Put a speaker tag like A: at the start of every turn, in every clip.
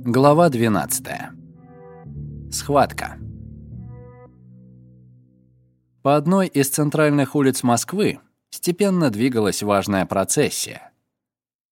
A: Глава 12. Схватка. По одной из центральных улиц Москвы степенно двигалась важная процессия.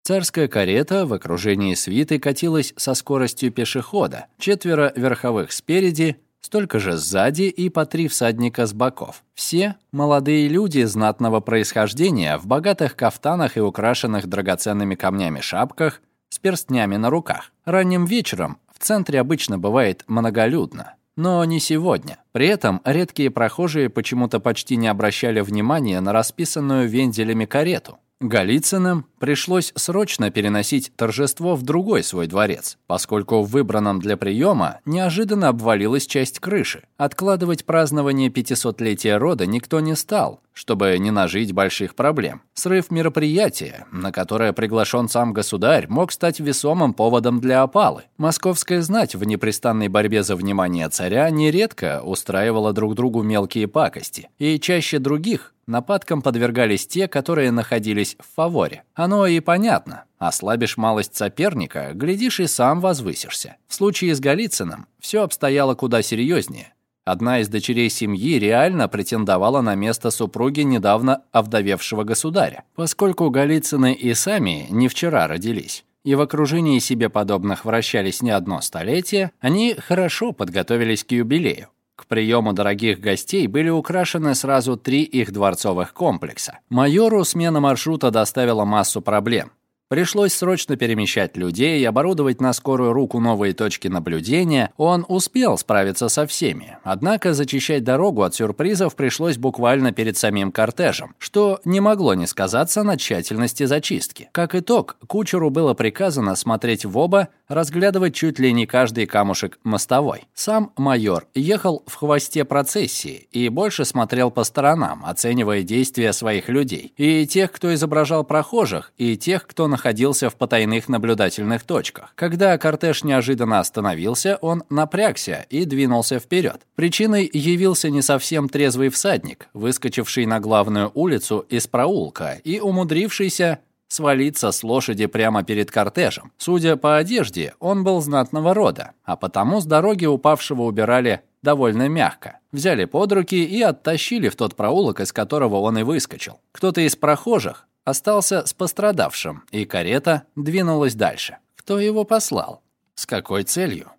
A: Царская карета в окружении свиты катилась со скоростью пешехода, четверо верховых спереди, столько же сзади и по три всадника с боков. Все молодые люди знатного происхождения в богатых кафтанах и украшенных драгоценными камнями шапках с перстнями на руках. Ранним вечером в центре обычно бывает многолюдно. Но не сегодня. При этом редкие прохожие почему-то почти не обращали внимания на расписанную вензелями карету. Голицыным пришлось срочно переносить торжество в другой свой дворец, поскольку в выбранном для приема неожиданно обвалилась часть крыши. Откладывать празднование 500-летия рода никто не стал, чтобы не нажить больших проблем. Срыв мероприятия, на которое приглашен сам государь, мог стать весомым поводом для опалы. Московская знать в непрестанной борьбе за внимание царя нередко устраивала друг другу мелкие пакости, и чаще других нападкам подвергались те, которые находились в фаворе. Оно и понятно. Ослабишь малость соперника, глядишь и сам возвысишься. В случае с Голицыным все обстояло куда серьезнее. Одна из дочерей семьи реально претендовала на место супруги недавно овдовевшего государя. Поскольку Голицыны и сами не вчера родились, и в окружении себе подобных вращались не одно столетие, они хорошо подготовились к юбилею. К приему дорогих гостей были украшены сразу три их дворцовых комплекса. Майору смена маршрута доставила массу проблем. Пришлось срочно перемещать людей, оборудовать на скорую руку новые точки наблюдения. Он успел справиться со всеми. Однако зачищать дорогу от сюрпризов пришлось буквально перед самим кортежем, что не могло не сказаться на тщательности зачистки. Как итог, кучеру было приказано смотреть в оба, разглядывать чуть ли не каждый камушек мостовой. Сам майор ехал в хвосте процессии и больше смотрел по сторонам, оценивая действия своих людей. И тех, кто изображал прохожих, и тех, кто находился находился в потайных наблюдательных точках. Когда кортеж неожиданно остановился, он напрягся и двинулся вперед. Причиной явился не совсем трезвый всадник, выскочивший на главную улицу из проулка и умудрившийся свалиться с лошади прямо перед кортежем. Судя по одежде, он был знатного рода, а потому с дороги упавшего убирали довольно мягко. Взяли под руки и оттащили в тот проулок, из которого он и выскочил. Кто-то из прохожих остался с пострадавшим, и карета двинулась дальше. Кто его послал? С какой целью?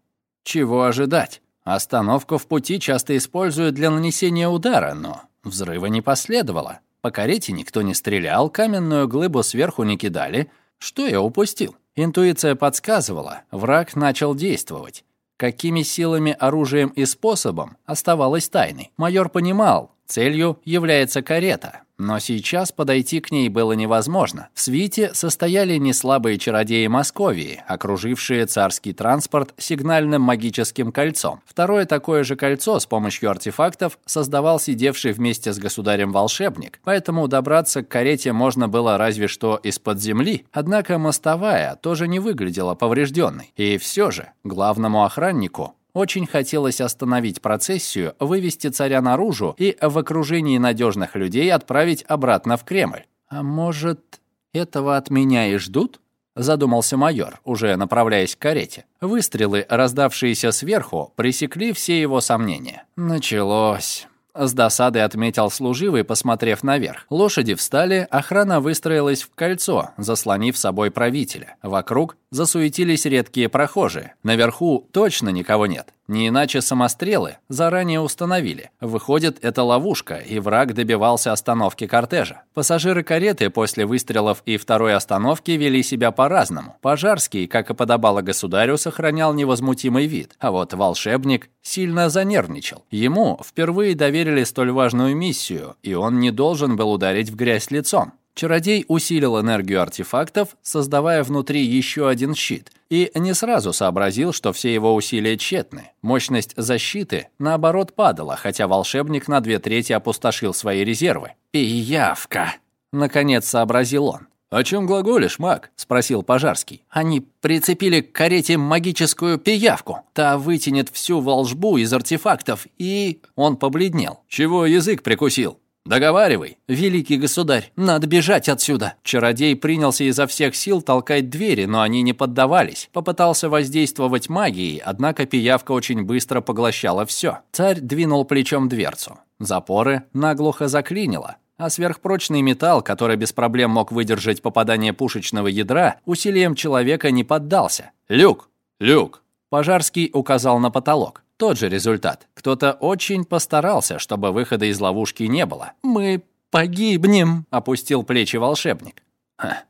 A: Чего ожидать? Остановку в пути часто используют для нанесения удара, но взрыва не последовало. По карете никто не стрелял, каменную глыбу сверху не кидали. Что я упустил? Интуиция подсказывала, враг начал действовать. Какими силами, оружием и способом оставалось тайной. Майор понимал, целью является карета, но сейчас подойти к ней было невозможно. В свите состояли неслабые чародеи Московии, окружившие царский транспорт сигнальным магическим кольцом. Второе такое же кольцо с помощью артефактов создавал сидевший вместе с государем волшебник, поэтому добраться к карете можно было разве что из-под земли. Однако мостовая тоже не выглядела поврежденной. И все же главному охраннику очень хотелось остановить процессию, вывести царя наружу и в окружении надежных людей отправить обратно в Кремль. «А может, этого от меня и ждут?» — задумался майор, уже направляясь к карете. Выстрелы, раздавшиеся сверху, пресекли все его сомнения. «Началось». С досадой отметил служивый, посмотрев наверх. Лошади встали, охрана выстроилась в кольцо, заслонив собой правителя. Вокруг засуетились редкие прохожие. Наверху точно никого нет. Не иначе самострелы заранее установили. Выходит, это ловушка, и враг добивался остановки кортежа. Пассажиры кареты после выстрелов и второй остановки вели себя по-разному. Пожарский, как и подобало государю, сохранял невозмутимый вид. А вот волшебник сильно занервничал. Ему впервые доверили столь важную миссию, и он не должен был ударить в грязь лицом. Чародей усилил энергию артефактов, создавая внутри еще один щит, и не сразу сообразил, что все его усилия тщетны. Мощность защиты, наоборот, падала, хотя волшебник на две трети опустошил свои резервы. «Пиявка!» — наконец сообразил он. «О чем глаголишь, маг?» — спросил Пожарский. «Они прицепили к карете магическую пиявку. Та вытянет всю волжбу из артефактов и...» Он побледнел. «Чего язык прикусил?» Договаривай, великий государь, надо бежать отсюда. Чародей принялся изо всех сил толкать двери, но они не поддавались. Попытался воздействовать магией, однако пиявка очень быстро поглощала все. Царь двинул плечом дверцу. Запоры наглухо заклинило, а сверхпрочный металл, который без проблем мог выдержать попадание пушечного ядра, усилием человека не поддался. «Люк! Люк!» Пожарский указал на потолок. Тот же результат. Кто-то очень постарался, чтобы выхода из ловушки не было. «Мы погибнем», — опустил плечи волшебник.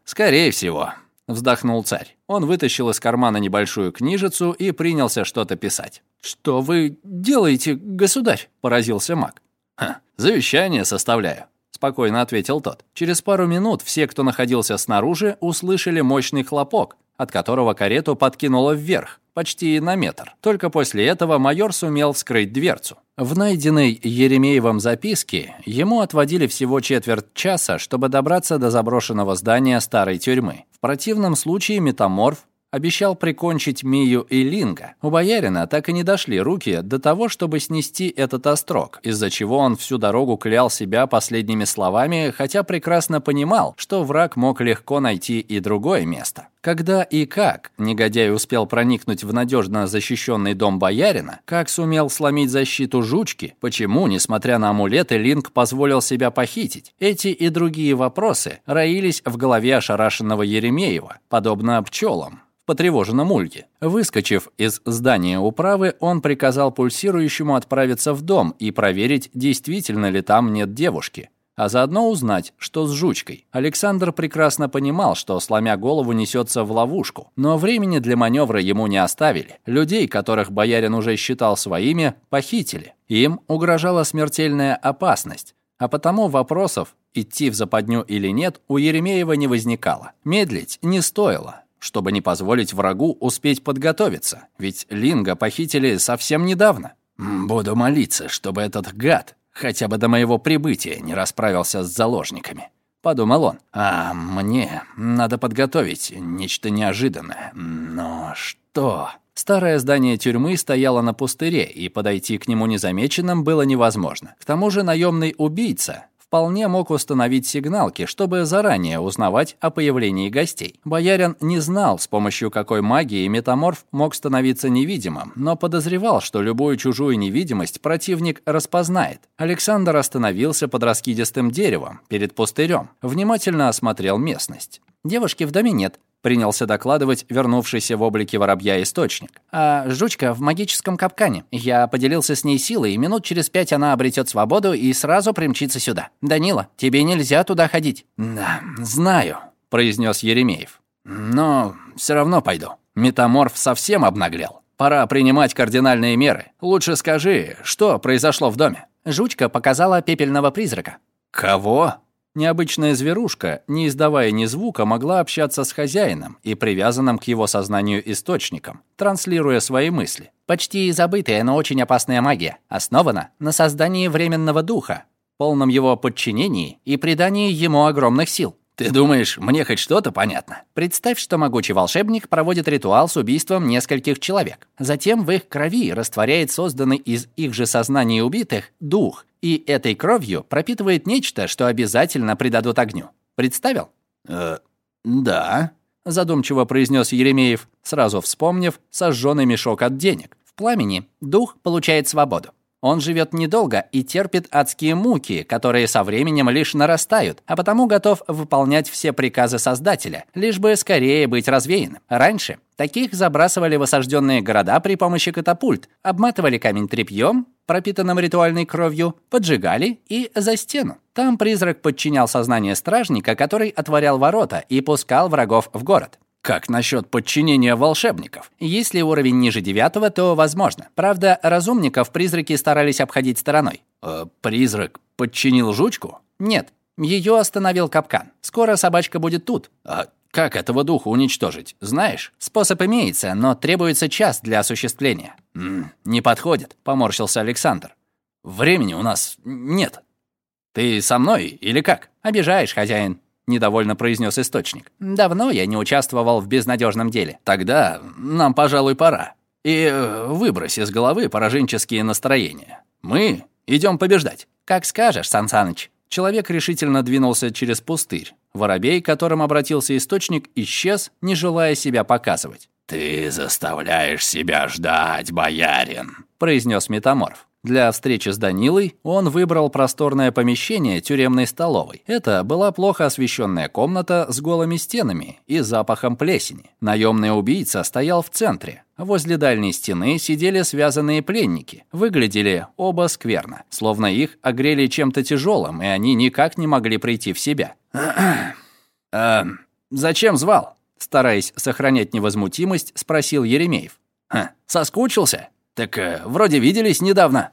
A: «Скорее всего», — вздохнул царь. Он вытащил из кармана небольшую книжицу и принялся что-то писать. «Что вы делаете, государь?» — поразился маг. «Завещание составляю», — спокойно ответил тот. Через пару минут все, кто находился снаружи, услышали мощный хлопок, от которого карету подкинуло вверх почти на метр. Только после этого майор сумел вскрыть дверцу. В найденной Еремеевым записке ему отводили всего четверть часа, чтобы добраться до заброшенного здания старой тюрьмы. В противном случае метаморф обещал прикончить Мию и Линга. У боярина так и не дошли руки до того, чтобы снести этот острог, из-за чего он всю дорогу клял себя последними словами, хотя прекрасно понимал, что враг мог легко найти и другое место. Когда и как негодяй успел проникнуть в надежно защищенный дом боярина, как сумел сломить защиту жучки, почему, несмотря на амулеты, Линк позволил себя похитить, эти и другие вопросы роились в голове ошарашенного Еремеева, подобно пчелам в потревоженном улье. Выскочив из здания управы, он приказал пульсирующему отправиться в дом и проверить, действительно ли там нет девушки а заодно узнать, что с жучкой. Александр прекрасно понимал, что, сломя голову, несется в ловушку, но времени для маневра ему не оставили. Людей, которых боярин уже считал своими, похитили. Им угрожала смертельная опасность, а потому вопросов, идти в западню или нет, у Еремеева не возникало. Медлить не стоило чтобы не позволить врагу успеть подготовиться, ведь Линга похитили совсем недавно. «Буду молиться, чтобы этот гад хотя бы до моего прибытия не расправился с заложниками. Подумал он. А мне надо подготовить нечто неожиданное. Но что? Старое здание тюрьмы стояло на пустыре, и подойти к нему незамеченным было невозможно. К тому же наемный убийца вполне мог установить сигналки, чтобы заранее узнавать о появлении гостей. Боярин не знал, с помощью какой магии метаморф мог становиться невидимым, но подозревал, что любую чужую невидимость противник распознает. Александр остановился под раскидистым деревом перед пустырем, внимательно осмотрел местность. Девушки в доме нет, принялся докладывать вернувшийся в облике воробья источник. «А жучка в магическом капкане. Я поделился с ней силой, и минут через пять она обретет свободу и сразу примчится сюда. Данила, тебе нельзя туда ходить». «Да, знаю», — произнес Еремеев. «Но все равно пойду. Метаморф совсем обнаглел. Пора принимать кардинальные меры. Лучше скажи, что произошло в доме?» Жучка показала пепельного призрака. «Кого?» Необычная зверушка, не издавая ни звука, могла общаться с хозяином и привязанным к его сознанию источником, транслируя свои мысли. Почти забытая, но очень опасная магия основана на создании временного духа, полном его подчинении и придании ему огромных сил. Ты думаешь, мне хоть что-то понятно? Представь, что могучий волшебник проводит ритуал с убийством нескольких человек. Затем в их крови растворяет созданный из их же сознаний убитых дух, и этой кровью пропитывает нечто, что обязательно придадут огню. Представил? Э, да, задумчиво произнес Еремеев, сразу вспомнив сожженный мешок от денег. В пламени дух получает свободу. Он живет недолго и терпит адские муки, которые со временем лишь нарастают, а потому готов выполнять все приказы Создателя, лишь бы скорее быть развеянным. Раньше таких забрасывали в осажденные города при помощи катапульт, обматывали камень тряпьем, пропитанным ритуальной кровью, поджигали и за стену. Там призрак подчинял сознание стражника, который отворял ворота и пускал врагов в город. Как насчет подчинения волшебников? Если уровень ниже девятого, то возможно. Правда, разумников призраки старались обходить стороной. Э, призрак подчинил жучку? Нет, ее остановил капкан. Скоро собачка будет тут. А как этого духа уничтожить, знаешь? Способ имеется, но требуется час для осуществления. М -м, не подходит, поморщился Александр. Времени у нас нет. Ты со мной или как? Обижаешь, хозяин недовольно произнес источник. Давно я не участвовал в безнадежном деле. Тогда нам, пожалуй, пора. И э, выбрось из головы пораженческие настроения. Мы идем побеждать. Как скажешь, Сан Саныч. Человек решительно двинулся через пустырь. Воробей, к которым обратился источник, исчез, не желая себя показывать.
B: «Ты заставляешь себя ждать, боярин», —
A: произнес метаморф. Для встречи с Данилой он выбрал просторное помещение тюремной столовой. Это была плохо освещенная комната с голыми стенами и запахом плесени. Наемный убийца стоял в центре. Возле дальней стены сидели связанные пленники. Выглядели оба скверно, словно их огрели чем-то тяжелым, и они никак не могли прийти в себя.
B: «Э, «Зачем звал?» Стараясь сохранять невозмутимость, спросил Еремеев. «Соскучился?» «Так э, вроде виделись недавно».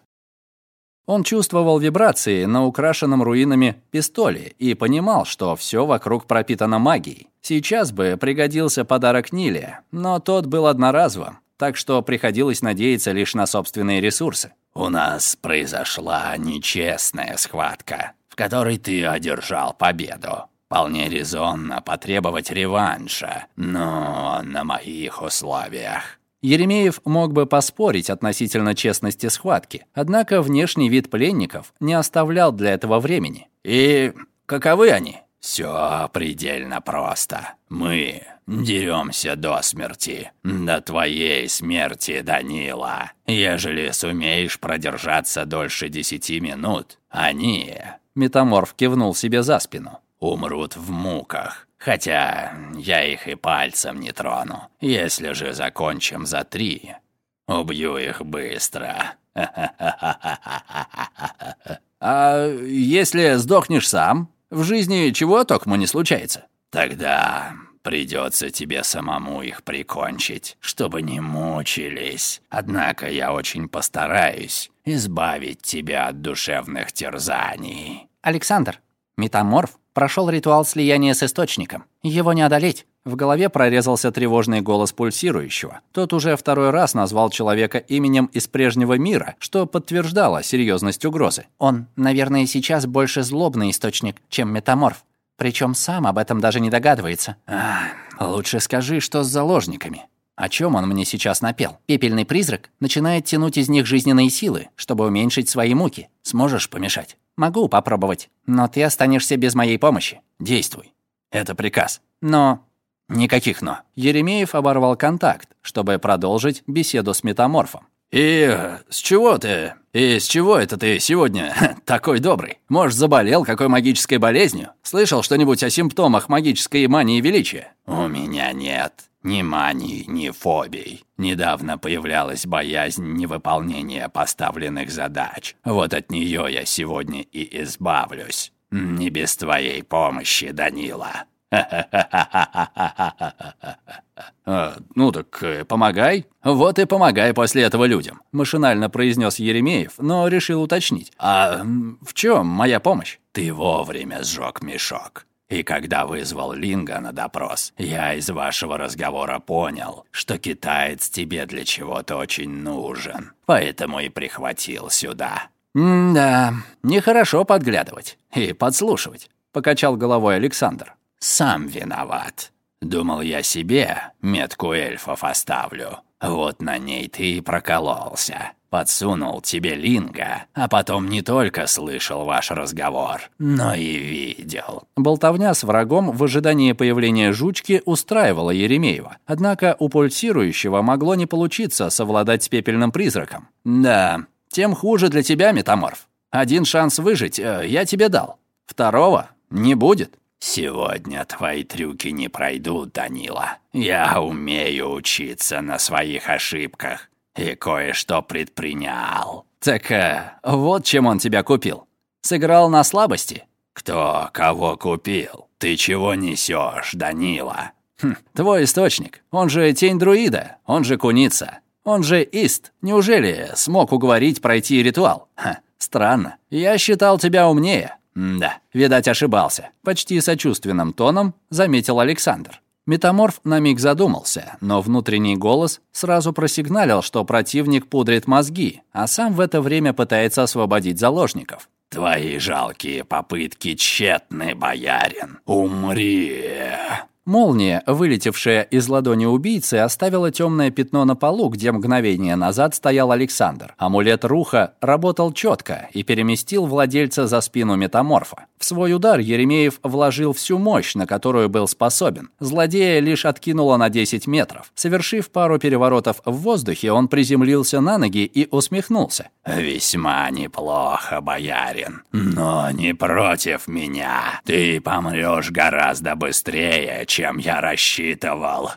A: Он чувствовал вибрации на украшенном руинами пистоле и понимал, что все вокруг пропитано магией. Сейчас бы пригодился подарок Ниле, но тот был одноразовым, так что приходилось надеяться лишь на собственные ресурсы.
B: «У нас произошла нечестная схватка, в которой ты одержал победу. Вполне резонно потребовать реванша, но на моих условиях.
A: Еремеев мог бы поспорить относительно честности схватки, однако внешний вид пленников не оставлял для этого времени.
B: «И каковы они?» «Все предельно просто. Мы деремся до смерти. До твоей смерти, Данила. Ежели сумеешь продержаться дольше десяти минут, они...»
A: Метаморф кивнул себе за спину.
B: «Умрут в муках. Хотя я их и пальцем не трону. Если же закончим за три, убью их быстро.
A: А если сдохнешь сам? В жизни чего только не случается?
B: Тогда придется тебе самому их прикончить, чтобы не мучились. Однако я очень постараюсь избавить тебя от душевных терзаний.
C: Александр, метаморф Прошел ритуал слияния с источником. Его не одолеть.
A: В голове прорезался тревожный голос пульсирующего. Тот уже второй раз назвал человека именем из прежнего мира, что подтверждало серьезность угрозы.
C: Он, наверное, сейчас больше злобный источник, чем метаморф. Причем сам об этом даже не догадывается.
A: Ах, лучше скажи, что с заложниками. О чем он мне сейчас напел?
C: Пепельный призрак начинает тянуть из них жизненные силы, чтобы уменьшить свои муки.
A: Сможешь помешать?
C: Могу попробовать, но ты останешься без моей помощи.
A: Действуй. Это приказ.
C: Но...
A: Никаких «но». Еремеев оборвал контакт, чтобы продолжить беседу с метаморфом. «И с чего ты? И с чего это ты сегодня такой добрый? Может, заболел какой магической болезнью? Слышал что-нибудь о симптомах магической мании величия?»
B: «У меня нет ни мании, ни фобий. Недавно появлялась боязнь невыполнения поставленных задач. Вот от нее я сегодня и избавлюсь. Не без твоей помощи, Данила.
A: А, «Ну так э, помогай. Вот и помогай после этого людям», — машинально произнес Еремеев, но решил уточнить. «А в чем моя помощь?»
B: «Ты вовремя сжег мешок. И когда вызвал Линга на допрос, я из вашего разговора понял, что китаец тебе для чего-то очень нужен, поэтому и прихватил сюда».
A: «Да, нехорошо подглядывать и подслушивать», — покачал головой Александр.
B: «Сам виноват. Думал я себе метку эльфов оставлю. Вот на ней ты и прокололся. Подсунул тебе Линга, а потом не только слышал ваш разговор, но и видел».
A: Болтовня с врагом в ожидании появления жучки устраивала Еремеева. Однако у пульсирующего могло не получиться совладать с пепельным призраком. «Да, тем хуже для тебя, метаморф. Один шанс выжить э, я тебе дал. Второго не будет».
B: «Сегодня твои трюки не пройдут, Данила. Я умею учиться на своих ошибках и кое-что предпринял».
A: «Так э, вот чем он тебя купил. Сыграл на слабости?»
B: «Кто кого купил? Ты чего несешь, Данила?»
A: хм, «Твой источник. Он же тень друида. Он же куница. Он же Ист. Неужели смог уговорить пройти ритуал? Ха, странно. Я считал тебя умнее». «Да, видать, ошибался», — почти сочувственным тоном заметил Александр. Метаморф на миг задумался, но внутренний голос сразу просигналил, что противник пудрит мозги, а сам в это время пытается освободить заложников.
B: «Твои жалкие попытки тщетны, боярин. Умри!»
A: Молния, вылетевшая из ладони убийцы, оставила темное пятно на полу, где мгновение назад стоял Александр. Амулет Руха работал четко и переместил владельца за спину метаморфа. В свой удар Еремеев вложил всю мощь, на которую был способен. Злодея лишь откинуло на 10 метров. Совершив пару переворотов в воздухе, он приземлился на ноги и усмехнулся.
B: «Весьма неплохо, боярин, но не против меня. Ты помрешь гораздо быстрее, чем я рассчитывал.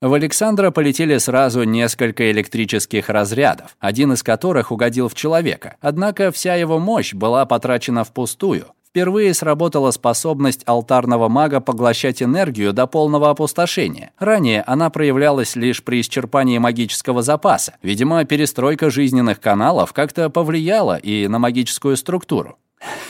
A: В Александра полетели сразу несколько электрических разрядов, один из которых угодил в человека. Однако вся его мощь была потрачена впустую. Впервые сработала способность алтарного мага поглощать энергию до полного опустошения. Ранее она проявлялась лишь при исчерпании магического запаса. Видимо, перестройка жизненных каналов как-то повлияла и на магическую структуру.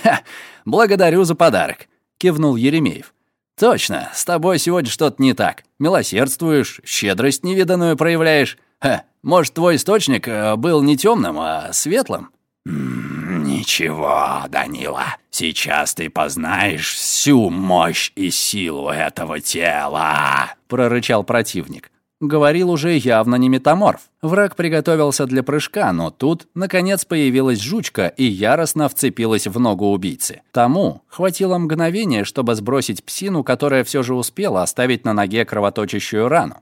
B: «Ха! Благодарю за подарок», — кивнул Еремеев. «Точно, с тобой сегодня что-то не так. Милосердствуешь, щедрость невиданную проявляешь. Ха, может, твой источник э, был не темным, а светлым?» «Ничего, Данила, сейчас ты познаешь всю мощь и силу этого тела», — прорычал противник
A: говорил уже явно не метаморф. Враг приготовился для прыжка, но тут, наконец, появилась жучка и яростно вцепилась в ногу убийцы. Тому хватило мгновения, чтобы сбросить псину, которая все же успела оставить на ноге кровоточащую рану.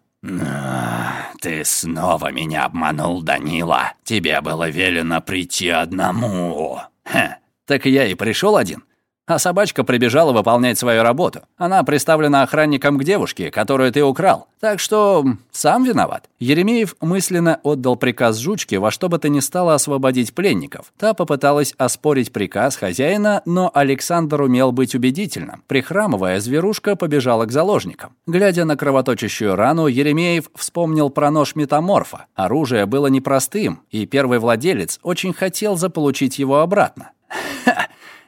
B: «Ты снова меня обманул, Данила. Тебе было велено прийти одному».
A: «Хе, так я и пришел один а собачка прибежала выполнять свою работу. Она приставлена охранником к девушке, которую ты украл. Так что сам виноват». Еремеев мысленно отдал приказ жучке во что бы то ни стало освободить пленников. Та попыталась оспорить приказ хозяина, но Александр умел быть убедительным. Прихрамывая, зверушка побежала к заложникам. Глядя на кровоточащую рану, Еремеев вспомнил про нож метаморфа. Оружие было непростым, и первый владелец очень хотел заполучить его обратно.
B: «Ха!»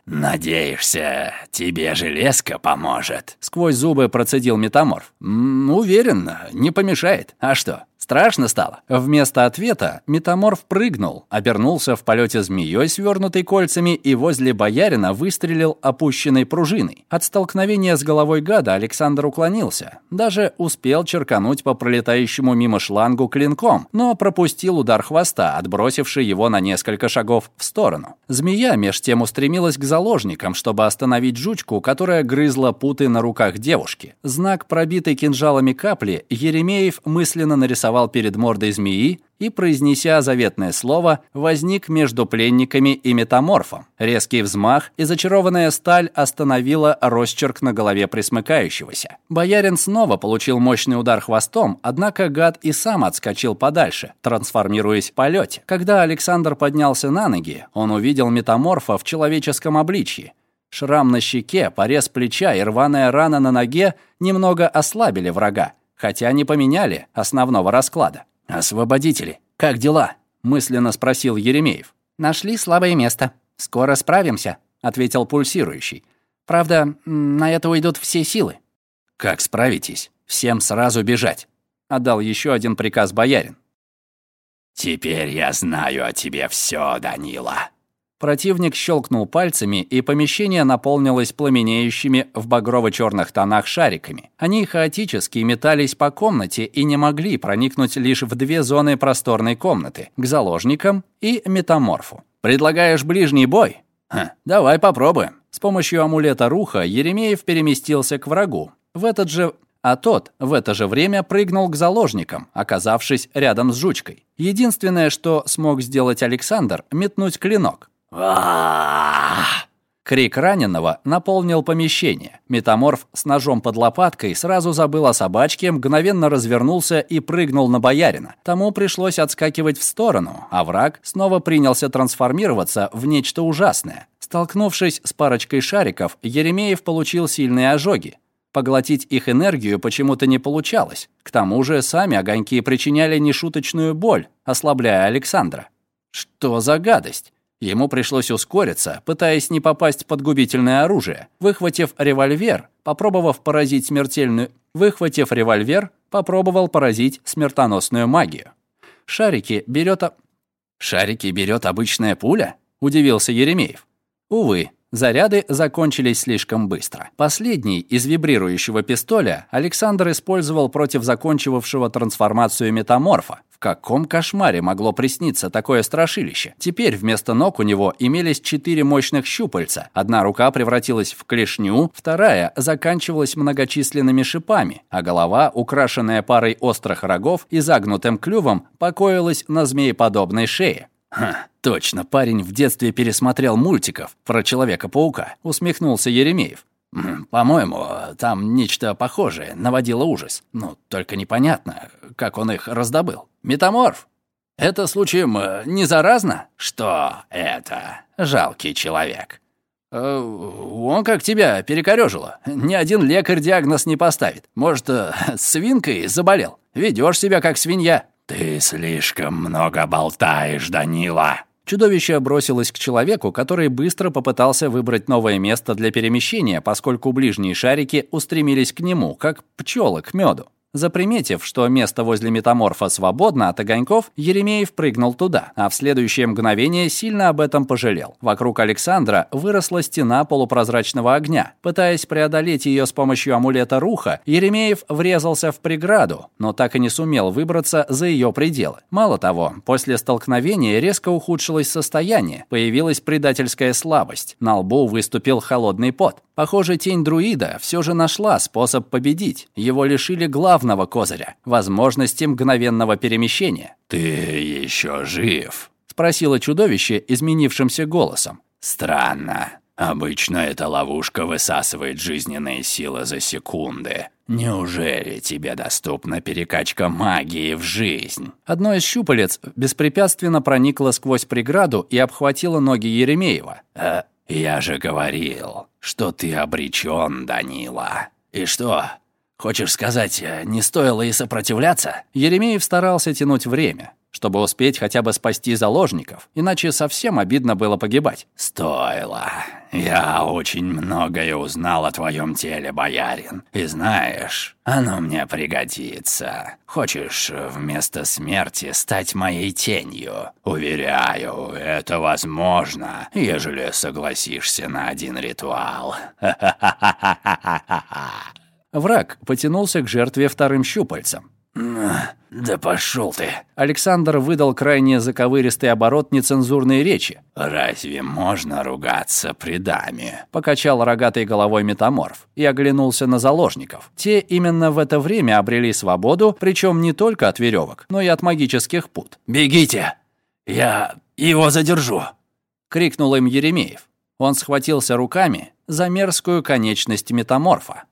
B: «Надеешься, тебе железка поможет?»
A: Сквозь зубы процедил метаморф.
B: «М -м, «Уверен, не помешает. А что, Страшно стало.
A: Вместо ответа метаморф прыгнул, обернулся в полете змеей, свернутой кольцами, и возле боярина выстрелил опущенной пружиной. От столкновения с головой гада Александр уклонился. Даже успел черкануть по пролетающему мимо шлангу клинком, но пропустил удар хвоста, отбросивший его на несколько шагов в сторону. Змея меж тем устремилась к заложникам, чтобы остановить жучку, которая грызла путы на руках девушки. Знак, пробитый кинжалами капли, Еремеев мысленно нарисовал вставал перед мордой змеи и, произнеся заветное слово, возник между пленниками и метаморфом. Резкий взмах и зачарованная сталь остановила росчерк на голове присмыкающегося. Боярин снова получил мощный удар хвостом, однако гад и сам отскочил подальше, трансформируясь в полете. Когда Александр поднялся на ноги, он увидел метаморфа в человеческом обличье. Шрам на щеке, порез плеча и рваная рана на ноге немного ослабили врага хотя не поменяли основного расклада. «Освободители, как дела?» — мысленно спросил Еремеев.
C: «Нашли слабое место. Скоро справимся», — ответил пульсирующий. «Правда, на это уйдут все силы».
A: «Как справитесь? Всем сразу бежать», — отдал еще один приказ боярин.
B: «Теперь я знаю о тебе все, Данила»,
A: Противник щелкнул пальцами, и помещение наполнилось пламенеющими в багрово-черных тонах шариками. Они хаотически метались по комнате и не могли проникнуть лишь в две зоны просторной комнаты — к заложникам и метаморфу. «Предлагаешь ближний бой? Ха, давай попробуем». С помощью амулета Руха Еремеев переместился к врагу. В этот же а тот в это же время прыгнул к заложникам, оказавшись рядом с жучкой. Единственное, что смог сделать Александр — метнуть клинок. Крик раненого наполнил помещение. Метаморф с ножом под лопаткой сразу забыл о собачке, мгновенно развернулся и прыгнул на боярина. Тому пришлось отскакивать в сторону, а враг снова принялся трансформироваться в нечто ужасное. Столкнувшись с парочкой шариков, Еремеев получил сильные ожоги. Поглотить их энергию почему-то не получалось. К тому же сами огоньки причиняли нешуточную боль, ослабляя Александра. Что за гадость? Ему пришлось ускориться, пытаясь не попасть под губительное оружие. Выхватив револьвер, попробовав поразить смертельную... Выхватив револьвер, попробовал поразить смертоносную магию. Шарики берет... Шарики берет обычная пуля? Удивился Еремеев. Увы, Заряды закончились слишком быстро. Последний из вибрирующего пистоля Александр использовал против закончившего трансформацию метаморфа. В каком кошмаре могло присниться такое страшилище? Теперь вместо ног у него имелись четыре мощных щупальца. Одна рука превратилась в клешню, вторая заканчивалась многочисленными шипами, а голова, украшенная парой острых рогов и загнутым клювом, покоилась на змееподобной шее. «Ха, точно, парень в детстве пересмотрел мультиков про Человека-паука», усмехнулся Еремеев. «По-моему, там нечто похожее наводило ужас. Ну, только непонятно, как он их раздобыл. Метаморф? Это случаем э, не заразно? Что это? Жалкий человек. Э, он как тебя перекорёжило. Ни один лекарь диагноз не поставит. Может, э, свинкой заболел? Ведёшь себя как свинья.
B: Ты слишком много болтаешь, Данила.
A: Чудовище бросилось к человеку, который быстро попытался выбрать новое место для перемещения, поскольку ближние шарики устремились к нему, как пчелы к меду. Заприметив, что место возле метаморфа свободно от огоньков, Еремеев прыгнул туда, а в следующее мгновение сильно об этом пожалел. Вокруг Александра выросла стена полупрозрачного огня. Пытаясь преодолеть ее с помощью амулета руха, Еремеев врезался в преграду, но так и не сумел выбраться за ее пределы. Мало того, после столкновения резко ухудшилось состояние, появилась предательская слабость, на лбу выступил холодный пот. Похоже, тень друида все же нашла способ победить. Его лишили главного козыря – возможности мгновенного перемещения.
B: «Ты еще жив?»
A: – спросило чудовище изменившимся голосом.
B: «Странно. Обычно эта ловушка высасывает жизненные силы за секунды. Неужели тебе доступна перекачка магии в жизнь?»
A: Одно из щупалец беспрепятственно проникло сквозь преграду и обхватило ноги Еремеева.
B: «Э, «Я же говорил, что ты обречен, Данила. И что, хочешь сказать, не стоило и сопротивляться?»
A: Еремеев старался тянуть время чтобы успеть хотя бы спасти заложников, иначе совсем обидно было погибать.
B: «Стоило. Я очень многое узнал о твоем теле, боярин. И знаешь, оно мне пригодится. Хочешь вместо смерти стать моей тенью? Уверяю, это возможно, ежели согласишься на один ритуал.
A: Враг потянулся к жертве вторым щупальцем.
B: «Да пошел ты!»
A: Александр выдал крайне заковыристый оборот нецензурной речи.
B: «Разве можно ругаться при даме?»
A: Покачал рогатой головой метаморф и оглянулся на заложников. Те именно в это время обрели свободу, причем не только от веревок, но и от магических пут.
B: «Бегите! Я его задержу!»
A: Крикнул им Еремеев. Он схватился руками за мерзкую конечность метаморфа.